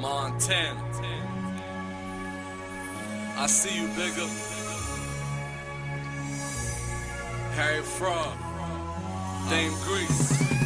Montana. I see you, bigger. Harry Fraud. Dame Grease.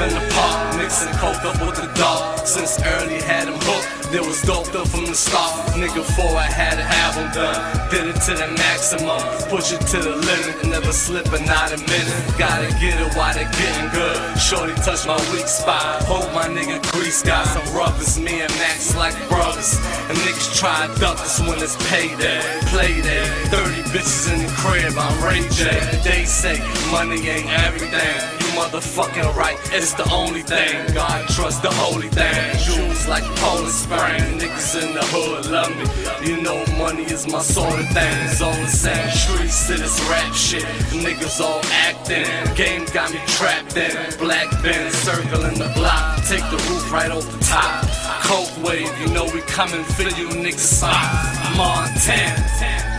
In the park, mixing coke up with the dog. Since early had him hooked. There was dope up from the start. Nigga, before I had an album done, did it to the maximum. Push it to the limit, never slipping not a minute. Gotta get it while they getting good. Shorty touch my weak spot. Hope my nigga Grease got some rubbers. Me and Max like brothers. And niggas try to duck us when it's payday. Play day. 30 bitches in the crib, I'm Ray J. They say money ain't everything. You motherfucking right, it's the only thing. God trust the holy thing. Jewels like Poland Spring. Niggas in the hood love me. You know money is my sort of thing. All the. Streets to this rap shit. Niggas all acting. Game got me trapped in. Black Ben circling the block. Take the roof right off the top. Coke wave, you know we coming for you niggas. Montana.